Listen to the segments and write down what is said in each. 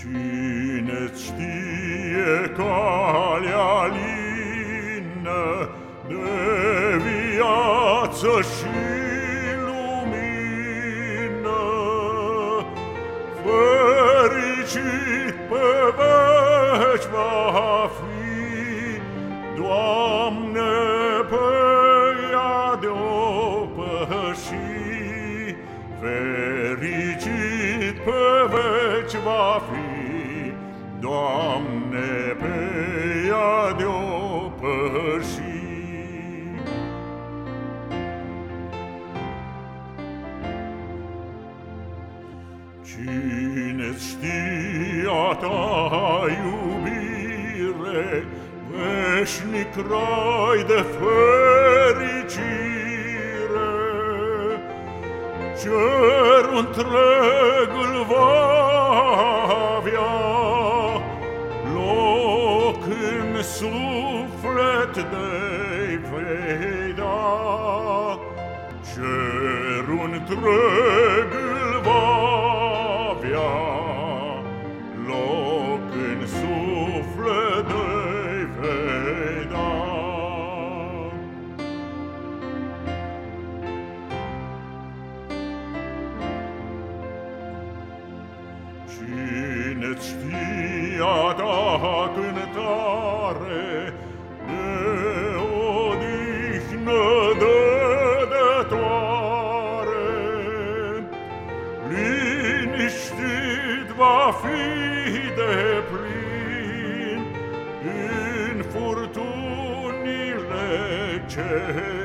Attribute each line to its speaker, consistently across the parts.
Speaker 1: Cine-ți știe calea lină de viață și lumină, fericit pe veci va fi, Doamne, pe ea de-o păși, fericit pe veci va fi, Doamne, pe ea de-o păși. Cine-ți știa ta iubire, Veșnic rai de fericire, Cerul întreg îl va Cerul întreg îl va avea Loc în suflet vei da. Cine-ți știa ta cântare vestit va fide plin, in furtunile ce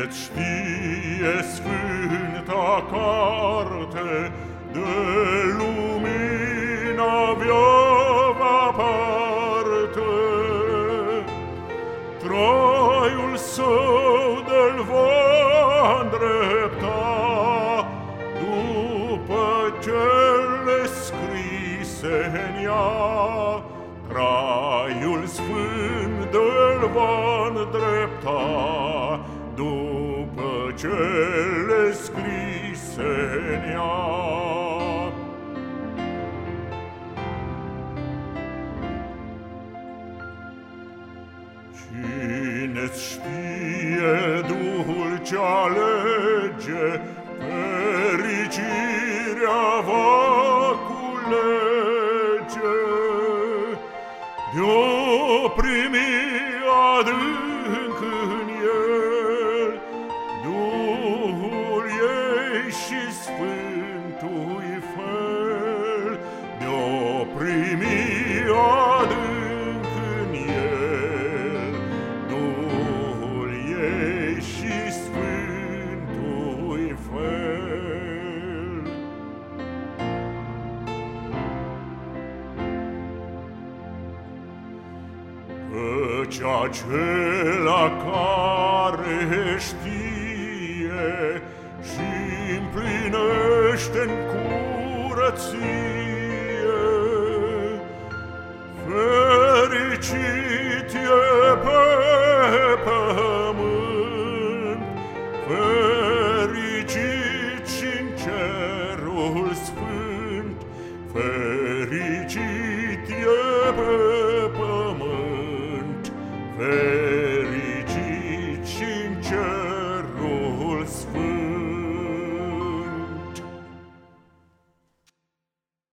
Speaker 1: Cine-ți știe sfânta carte de lumina viova parte, Traiul său de-l va îndrepta după cele scrise în ea, Traiul sfânt de-l va îndrepta după cele scrisse ne ha. Cine-ți știe dulcea lege, fericirea va culege. De-o primi adânc, Căci acela care știe și împlinește-n curăție, fericit e pe pământ, fericit și-n cerul sfânt, fericit e pe